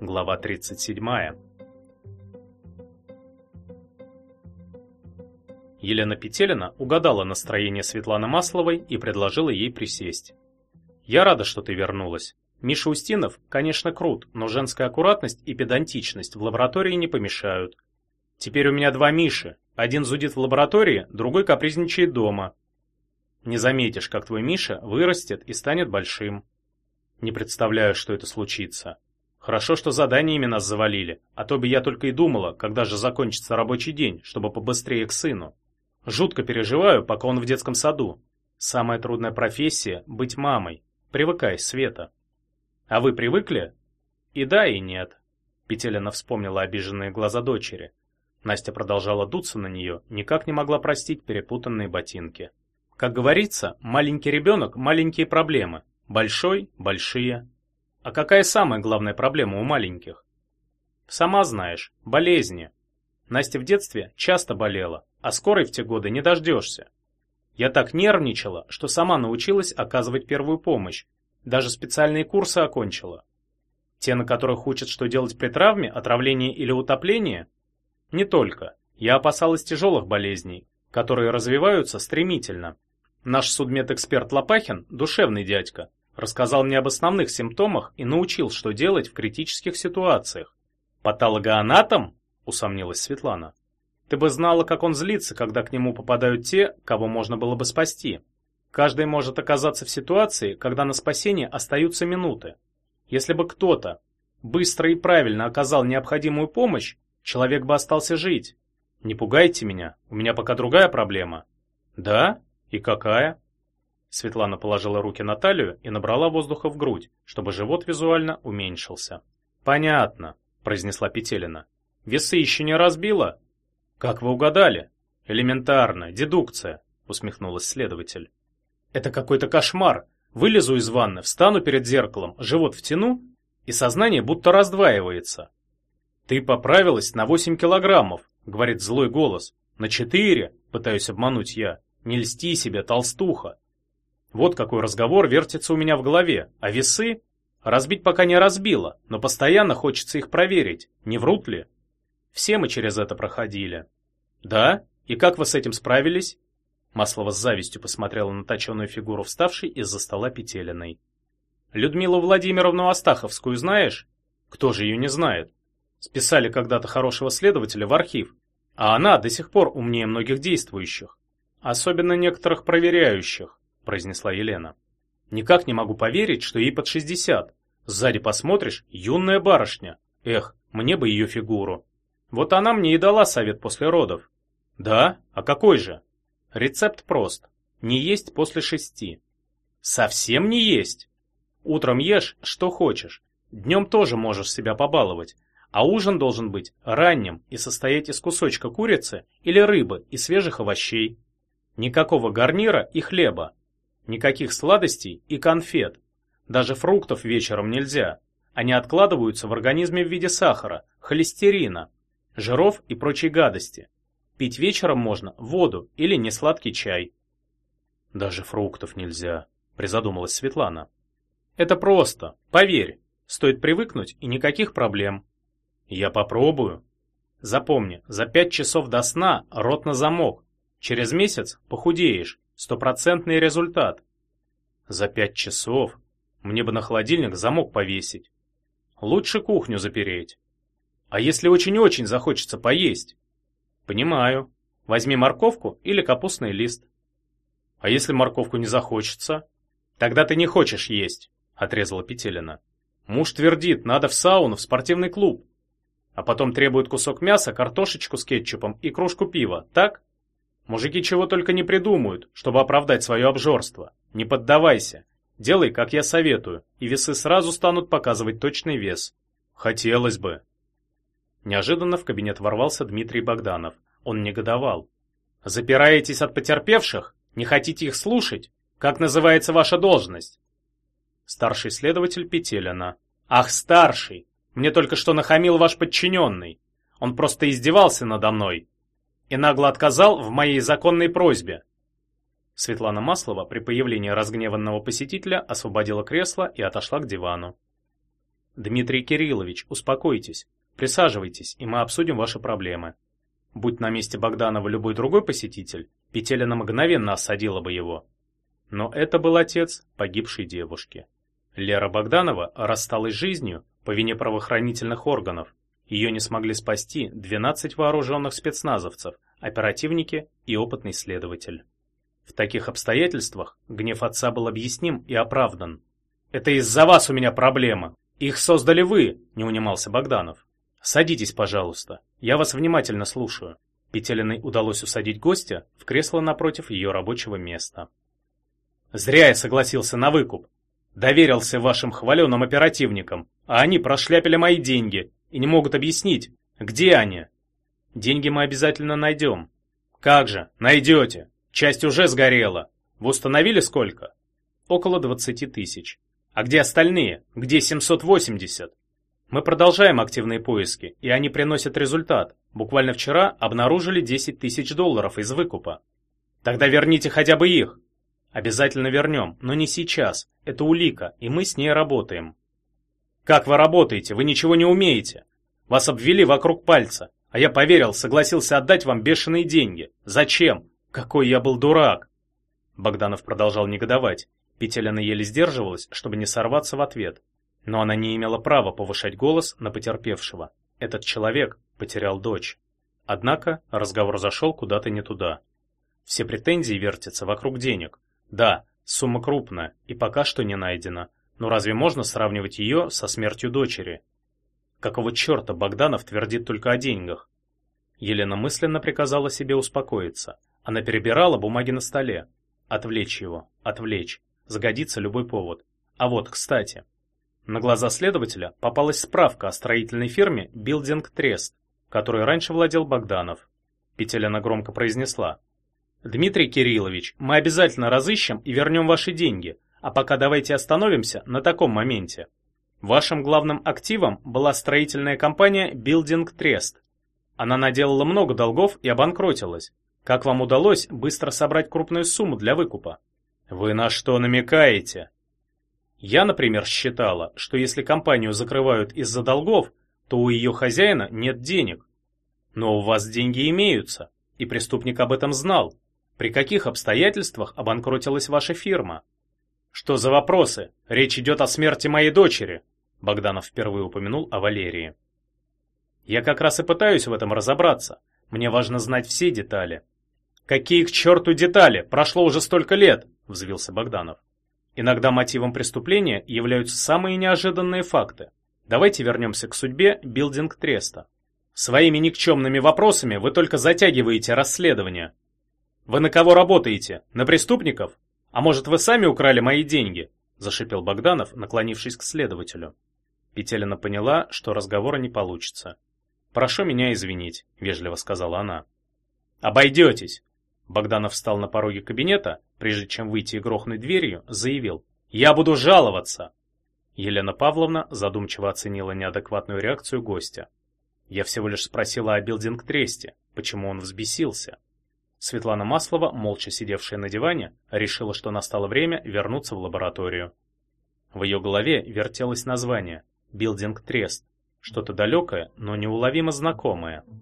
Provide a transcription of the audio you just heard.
Глава 37. Елена Петелина угадала настроение Светланы Масловой и предложила ей присесть. «Я рада, что ты вернулась. Миша Устинов, конечно, крут, но женская аккуратность и педантичность в лаборатории не помешают. Теперь у меня два Миши. Один зудит в лаборатории, другой капризничает дома. Не заметишь, как твой Миша вырастет и станет большим. Не представляю, что это случится. Хорошо, что заданиями нас завалили, а то бы я только и думала, когда же закончится рабочий день, чтобы побыстрее к сыну. Жутко переживаю, пока он в детском саду. Самая трудная профессия — быть мамой. Привыкай, Света. А вы привыкли? И да, и нет. Петелина вспомнила обиженные глаза дочери. Настя продолжала дуться на нее, никак не могла простить перепутанные ботинки. Как говорится, маленький ребенок – маленькие проблемы, большой – большие. А какая самая главная проблема у маленьких? Сама знаешь, болезни. Настя в детстве часто болела, а скорой в те годы не дождешься. Я так нервничала, что сама научилась оказывать первую помощь, даже специальные курсы окончила. Те, на которых учат, что делать при травме, отравлении или утоплении? Не только. Я опасалась тяжелых болезней, которые развиваются стремительно. Наш судмедэксперт Лопахин, душевный дядька, рассказал мне об основных симптомах и научил, что делать в критических ситуациях. «Патологоанатом?» – усомнилась Светлана. «Ты бы знала, как он злится, когда к нему попадают те, кого можно было бы спасти. Каждый может оказаться в ситуации, когда на спасение остаются минуты. Если бы кто-то быстро и правильно оказал необходимую помощь, человек бы остался жить. Не пугайте меня, у меня пока другая проблема. Да? И какая? Светлана положила руки на талию и набрала воздуха в грудь, чтобы живот визуально уменьшился. Понятно, произнесла Петелина. Весы еще не разбила? Как вы угадали? Элементарно, дедукция, усмехнулась следователь. Это какой-то кошмар. Вылезу из ванны, встану перед зеркалом, живот втяну, и сознание будто раздваивается. Ты поправилась на 8 килограммов, говорит злой голос. На 4, пытаюсь обмануть я. Не льсти себе, толстуха. Вот какой разговор вертится у меня в голове. А весы? Разбить пока не разбила, но постоянно хочется их проверить, не врут ли. Все мы через это проходили. Да? И как вы с этим справились? Маслова с завистью посмотрела на точеную фигуру вставшей из-за стола Петелиной. Людмилу Владимировну Астаховскую знаешь? Кто же ее не знает? Списали когда-то хорошего следователя в архив, а она до сих пор умнее многих действующих. Особенно некоторых проверяющих, произнесла Елена. Никак не могу поверить, что ей под 60. Сзади посмотришь, юная барышня. Эх, мне бы ее фигуру. Вот она мне и дала совет после родов. Да? А какой же? Рецепт прост. Не есть после шести. Совсем не есть. Утром ешь, что хочешь. Днем тоже можешь себя побаловать. А ужин должен быть ранним и состоять из кусочка курицы или рыбы и свежих овощей. Никакого гарнира и хлеба. Никаких сладостей и конфет. Даже фруктов вечером нельзя. Они откладываются в организме в виде сахара, холестерина, жиров и прочей гадости. Пить вечером можно воду или несладкий чай. Даже фруктов нельзя, призадумалась Светлана. Это просто, поверь. Стоит привыкнуть и никаких проблем. Я попробую. Запомни, за пять часов до сна рот на замок. Через месяц похудеешь. Стопроцентный результат. За пять часов? Мне бы на холодильник замок повесить. Лучше кухню запереть. А если очень-очень захочется поесть? Понимаю. Возьми морковку или капустный лист. А если морковку не захочется? Тогда ты не хочешь есть, отрезала Петелина. Муж твердит, надо в сауну, в спортивный клуб. А потом требует кусок мяса, картошечку с кетчупом и кружку пива, так? Мужики чего только не придумают, чтобы оправдать свое обжорство. Не поддавайся. Делай, как я советую, и весы сразу станут показывать точный вес. Хотелось бы. Неожиданно в кабинет ворвался Дмитрий Богданов. Он негодовал. «Запираетесь от потерпевших? Не хотите их слушать? Как называется ваша должность?» Старший следователь Петелина. «Ах, старший! Мне только что нахамил ваш подчиненный. Он просто издевался надо мной. И нагло отказал в моей законной просьбе». Светлана Маслова при появлении разгневанного посетителя освободила кресло и отошла к дивану. Дмитрий Кириллович, успокойтесь. Присаживайтесь, и мы обсудим ваши проблемы. Будь на месте Богданова любой другой посетитель, Петелина мгновенно осадила бы его. Но это был отец погибшей девушки. Лера Богданова рассталась с жизнью по вине правоохранительных органов. Ее не смогли спасти 12 вооруженных спецназовцев, оперативники и опытный следователь. В таких обстоятельствах гнев отца был объясним и оправдан. «Это из-за вас у меня проблема. Их создали вы», — не унимался Богданов. «Садитесь, пожалуйста. Я вас внимательно слушаю». Петелиной удалось усадить гостя в кресло напротив ее рабочего места. «Зря я согласился на выкуп. Доверился вашим хваленым оперативникам, а они прошляпили мои деньги и не могут объяснить, где они. Деньги мы обязательно найдем. Как же, найдете. Часть уже сгорела. Вы установили сколько? Около 20 тысяч. А где остальные? Где 780? Мы продолжаем активные поиски, и они приносят результат. Буквально вчера обнаружили 10 тысяч долларов из выкупа. Тогда верните хотя бы их. Обязательно вернем, но не сейчас. Это улика, и мы с ней работаем. Как вы работаете? Вы ничего не умеете. Вас обвели вокруг пальца, а я поверил, согласился отдать вам бешеные деньги. Зачем? Какой я был дурак. Богданов продолжал негодовать. Петелина еле сдерживалась, чтобы не сорваться в ответ. Но она не имела права повышать голос на потерпевшего. Этот человек потерял дочь. Однако разговор зашел куда-то не туда. Все претензии вертятся вокруг денег. Да, сумма крупная и пока что не найдена. Но разве можно сравнивать ее со смертью дочери? Какого черта Богданов твердит только о деньгах? Елена мысленно приказала себе успокоиться. Она перебирала бумаги на столе. Отвлечь его, отвлечь. Загодится любой повод. А вот, кстати, на глаза следователя попалась справка о строительной фирме Building Trust, которой раньше владел Богданов. Петелина громко произнесла. «Дмитрий Кириллович, мы обязательно разыщем и вернем ваши деньги, а пока давайте остановимся на таком моменте. Вашим главным активом была строительная компания Building Trust. Она наделала много долгов и обанкротилась. Как вам удалось быстро собрать крупную сумму для выкупа? Вы на что намекаете? Я, например, считала, что если компанию закрывают из-за долгов, то у ее хозяина нет денег. Но у вас деньги имеются, и преступник об этом знал. При каких обстоятельствах обанкротилась ваша фирма? Что за вопросы? Речь идет о смерти моей дочери. Богданов впервые упомянул о Валерии. Я как раз и пытаюсь в этом разобраться. Мне важно знать все детали. Какие к черту детали? Прошло уже столько лет, взвился Богданов. Иногда мотивом преступления являются самые неожиданные факты. Давайте вернемся к судьбе билдинг Треста. Своими никчемными вопросами вы только затягиваете расследование. Вы на кого работаете? На преступников? А может, вы сами украли мои деньги? Зашипел Богданов, наклонившись к следователю. Петелина поняла, что разговора не получится. «Прошу меня извинить», — вежливо сказала она. «Обойдетесь!» Богданов встал на пороге кабинета, прежде чем выйти и грохнуть дверью, заявил «Я буду жаловаться!» Елена Павловна задумчиво оценила неадекватную реакцию гостя. «Я всего лишь спросила о билдинг-тресте, почему он взбесился». Светлана Маслова, молча сидевшая на диване, решила, что настало время вернуться в лабораторию. В ее голове вертелось название «Билдинг-трест», что-то далекое, но неуловимо знакомое –